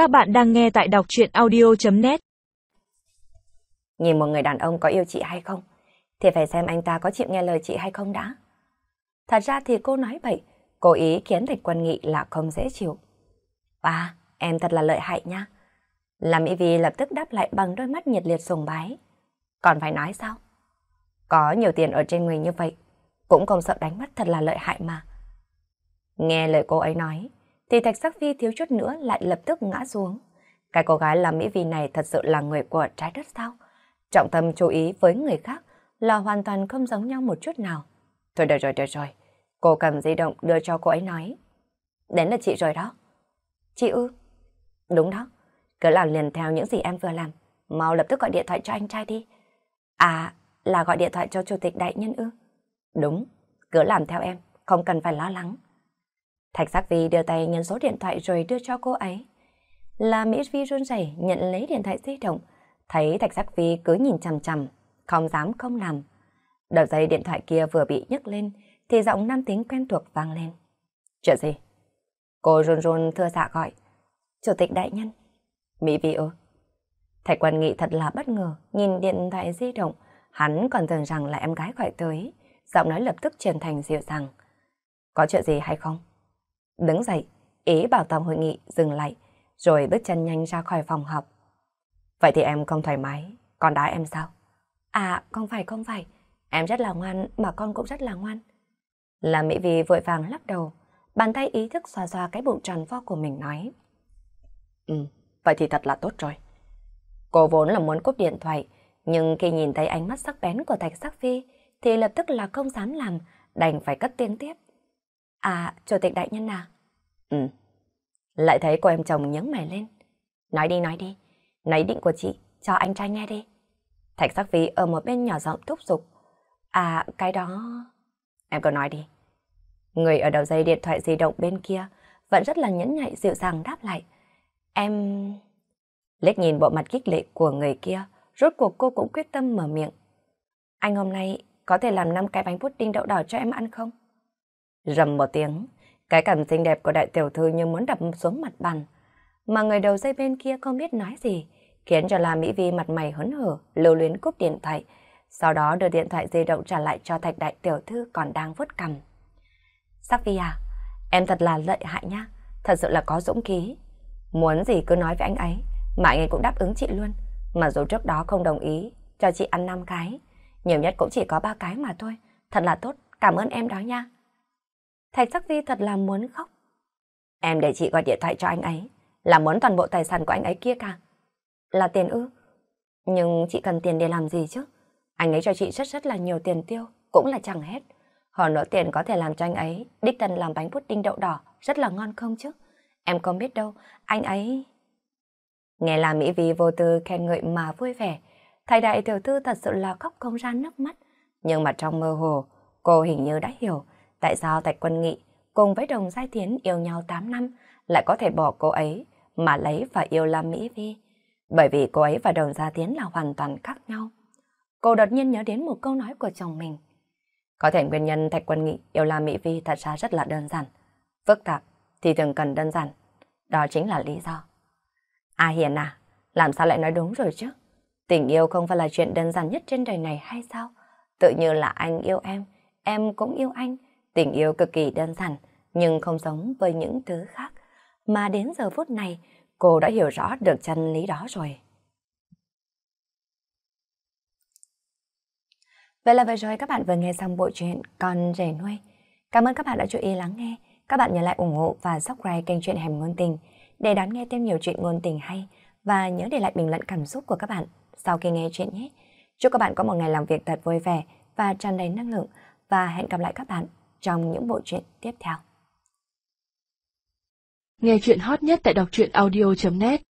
Các bạn đang nghe tại đọc chuyện audio.net Nhìn một người đàn ông có yêu chị hay không, thì phải xem anh ta có chịu nghe lời chị hay không đã. Thật ra thì cô nói vậy, cố ý khiến Thạch Quân Nghị là không dễ chịu. À, em thật là lợi hại nha. Làm Y Vi lập tức đáp lại bằng đôi mắt nhiệt liệt sùng bái. Còn phải nói sao? Có nhiều tiền ở trên người như vậy, cũng không sợ đánh mất thật là lợi hại mà. Nghe lời cô ấy nói, thì Thạch Sắc Phi thiếu chút nữa lại lập tức ngã xuống. Cái cô gái làm Mỹ Vi này thật sự là người của trái đất sao? Trọng tâm chú ý với người khác là hoàn toàn không giống nhau một chút nào. Thôi được rồi, được rồi. Cô cầm di động đưa cho cô ấy nói. Đến là chị rồi đó. Chị ư? Đúng đó. Cứ làm liền theo những gì em vừa làm. Mau lập tức gọi điện thoại cho anh trai đi. À, là gọi điện thoại cho chủ tịch đại nhân ư? Đúng, cứ làm theo em, không cần phải lo lắng. Thạch Giác Vi đưa tay nhấn số điện thoại rồi đưa cho cô ấy. Là Mỹ Vi run rẩy nhận lấy điện thoại di động, thấy Thạch Giác Vi cứ nhìn chằm chằm, không dám không làm. Đầu dây điện thoại kia vừa bị nhấc lên, thì giọng nam tính quen thuộc vang lên. Chuyện gì? Cô run run thưa dạ gọi. Chủ tịch đại nhân. Mỹ Vi ơ. Thạch Quan Nghị thật là bất ngờ, nhìn điện thoại di động, hắn còn tưởng rằng là em gái gọi tới, giọng nói lập tức chuyển thành dịu dàng. Có chuyện gì hay không? Đứng dậy, ý bảo tổng hội nghị dừng lại, rồi bước chân nhanh ra khỏi phòng họp. Vậy thì em không thoải mái, còn đá em sao? À, không phải, không phải. Em rất là ngoan, mà con cũng rất là ngoan. Là Mỹ Vi vội vàng lắc đầu, bàn tay ý thức xoa xoa cái bụng tròn vo của mình nói. Ừ, vậy thì thật là tốt rồi. Cô vốn là muốn cúp điện thoại, nhưng khi nhìn thấy ánh mắt sắc bén của Thạch Sắc Phi, thì lập tức là không dám làm, đành phải cất tiếng tiếp. À, chủ tịch đại nhân à? Ừ. Lại thấy cô em chồng nhướng mày lên. Nói đi, nói đi. Nói định của chị, cho anh trai nghe đi. Thạch sắc vi ở một bên nhỏ giọng thúc giục. À, cái đó... Em cứ nói đi. Người ở đầu dây điện thoại di động bên kia vẫn rất là nhẫn nhạy dịu dàng đáp lại. Em... Lết nhìn bộ mặt kích lệ của người kia, rốt cuộc cô cũng quyết tâm mở miệng. Anh hôm nay có thể làm năm cái bánh pudding đậu đỏ cho em ăn không? Rầm một tiếng, cái cằm xinh đẹp của đại tiểu thư như muốn đập xuống mặt bàn. Mà người đầu dây bên kia không biết nói gì, khiến cho La Mỹ Vi mặt mày hớn hở, lưu luyến cúp điện thoại. Sau đó đưa điện thoại di động trả lại cho thạch đại tiểu thư còn đang vuốt cầm. Sắc Vi à, em thật là lợi hại nhá, thật sự là có dũng khí. Muốn gì cứ nói với anh ấy, mà anh ấy cũng đáp ứng chị luôn. Mà dù trước đó không đồng ý cho chị ăn 5 cái, nhiều nhất cũng chỉ có ba cái mà thôi. Thật là tốt, cảm ơn em đó nha. Thạch Sắc Vi thật là muốn khóc. Em để chị gọi điện thoại cho anh ấy, là muốn toàn bộ tài sản của anh ấy kia cả. Là tiền ư? Nhưng chị cần tiền để làm gì chứ? Anh ấy cho chị rất rất là nhiều tiền tiêu, cũng là chẳng hết. Hơn nữa tiền có thể làm cho anh ấy đích thân làm bánh pudding đậu đỏ, rất là ngon không chứ? Em không biết đâu, anh ấy... Nghe là Mỹ Vi vô tư khen ngợi mà vui vẻ, thầy đại tiểu thư thật sự là khóc không ra nước mắt. Nhưng mà trong mơ hồ, cô hình như đã hiểu Tại sao Thạch Quân Nghị cùng với Đồng Giai Thiến yêu nhau 8 năm lại có thể bỏ cô ấy mà lấy và yêu Lam Mỹ Vi? Bởi vì cô ấy và Đồng Gia Thiến là hoàn toàn khác nhau. Cô đột nhiên nhớ đến một câu nói của chồng mình. Có thể nguyên nhân Thạch Quân Nghị yêu Lam Mỹ Vi thật ra rất là đơn giản. Phức tạp thì thường cần đơn giản. Đó chính là lý do. À Hiền à, làm sao lại nói đúng rồi chứ? Tình yêu không phải là chuyện đơn giản nhất trên đời này hay sao? Tự như là anh yêu em, em cũng yêu anh. Tình yêu cực kỳ đơn giản, nhưng không giống với những thứ khác. Mà đến giờ phút này, cô đã hiểu rõ được chân lý đó rồi. Vậy là vừa rồi các bạn vừa nghe xong bộ truyện Con rể nuôi. Cảm ơn các bạn đã chú ý lắng nghe. Các bạn nhớ lại ủng hộ và subscribe kênh truyện Hẻm Ngôn Tình để đón nghe thêm nhiều chuyện ngôn tình hay và nhớ để lại bình luận cảm xúc của các bạn sau khi nghe chuyện nhé. Chúc các bạn có một ngày làm việc thật vui vẻ và tràn đầy năng lượng và hẹn gặp lại các bạn trong những bộ truyện tiếp theo. Nghe chuyện hot nhất tại đọc truyện audio.net